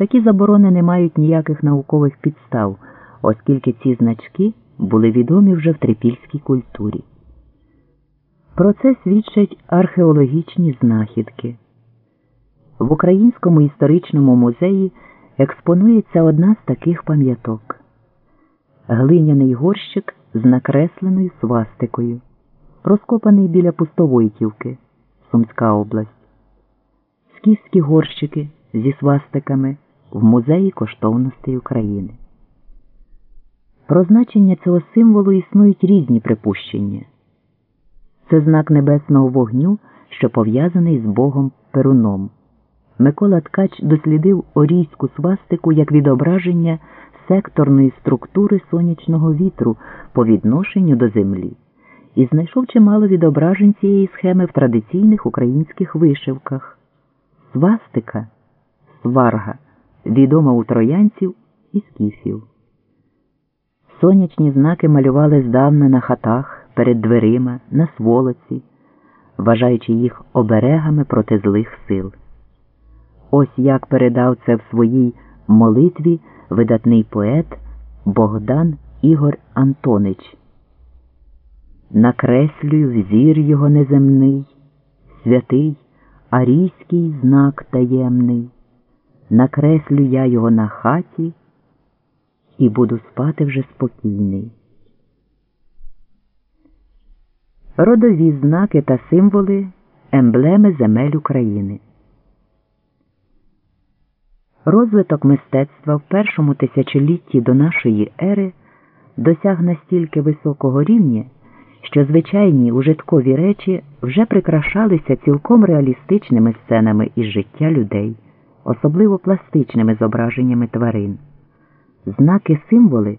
Такі заборони не мають ніяких наукових підстав, оскільки ці значки були відомі вже в трипільській культурі. Про це свідчать археологічні знахідки. В Українському історичному музеї експонується одна з таких пам'яток глиняний горщик з накресленою свастикою, розкопаний біля Пустовойтівки, Сумська область, скіфські горщики зі свастиками в Музеї коштовностей України. Про значення цього символу існують різні припущення. Це знак небесного вогню, що пов'язаний з Богом Перуном. Микола Ткач дослідив орійську свастику як відображення секторної структури сонячного вітру по відношенню до землі і знайшов чимало відображень цієї схеми в традиційних українських вишивках. Свастика сварга відома у троянців і скіфів. Сонячні знаки малювали здавна на хатах, перед дверима, на сволоці, вважаючи їх оберегами проти злих сил. Ось як передав це в своїй молитві видатний поет Богдан Ігор Антонич. Накреслюю взір його неземний, святий арійський знак таємний, накреслю я його на хаті і буду спати вже спокійний. Родові знаки та символи емблеми земель України. Розвиток мистецтва в першому тисячолітті до нашої ери досяг настільки високого рівня, що звичайні ужиткові речі вже прикрашалися цілком реалістичними сценами із життя людей, особливо пластичними зображеннями тварин. Знаки символи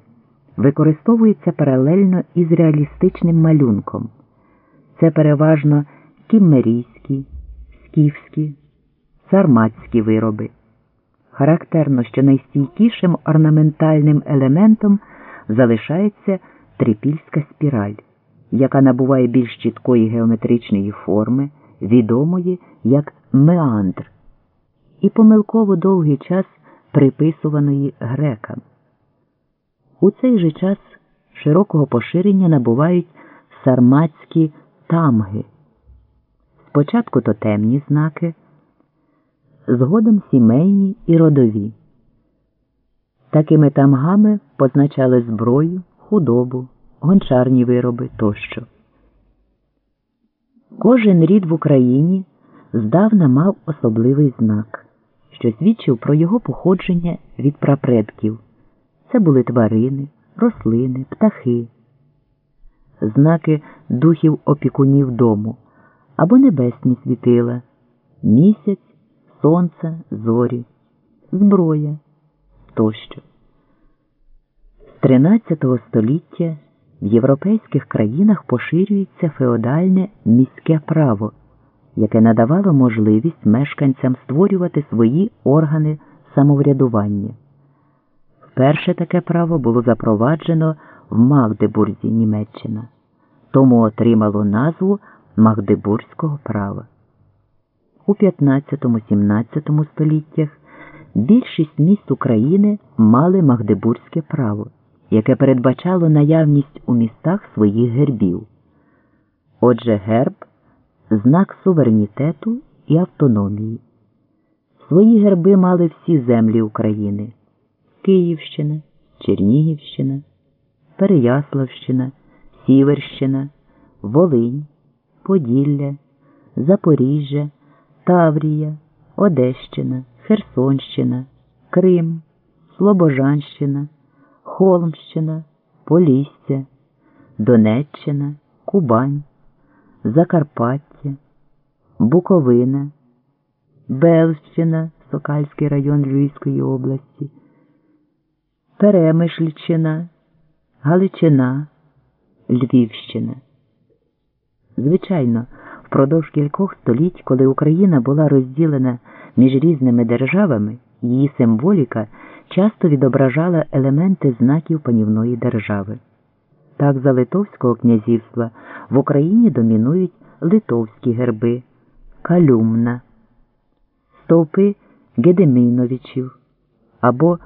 використовуються паралельно із реалістичним малюнком. Це переважно кіммерійські, скіфські, сарматські вироби. Характерно, що найстійкішим орнаментальним елементом залишається трипільська спіраль, яка набуває більш чіткої геометричної форми, відомої як меандр, і помилково довгий час приписуваної грекам. У цей же час широкого поширення набувають сарматські тамги. Спочатку тотемні знаки згодом сімейні і родові. Такими тамгами позначали зброю, худобу, гончарні вироби тощо. Кожен рід в Україні здавна мав особливий знак, що свідчив про його походження від прапредків. Це були тварини, рослини, птахи, знаки духів опікунів дому або небесні світила, місяць сонце, зорі, зброя тощо. З 13 століття в європейських країнах поширюється феодальне міське право, яке надавало можливість мешканцям створювати свої органи самоврядування. Вперше таке право було запроваджено в Магдебурзі, Німеччина, тому отримало назву Магдебурзького права. У 15-17 століттях більшість міст України мали магдебурзьке право, яке передбачало наявність у містах своїх гербів. Отже, герб знак суверенітету і автономії. Свої герби мали всі землі України Київщина, Чернігівщина, Переяславщина, Сіверщина, Волинь, Поділля, Запоріжжя. Таврія, Одещина, Херсонщина, Крим, Слобожанщина, Холмщина, Полісся, Донеччина, Кубань, Закарпаття, Буковина, Белщина, Сокальський район Львівської області, Перемишльчина, Галичина, Львівщина. Звичайно, Впродовж кількох століть, коли Україна була розділена між різними державами, її символіка часто відображала елементи знаків панівної держави. Так, за Литовського князівства. В Україні домінують литовські герби, калюмна, стовпи Гедеміновичів, або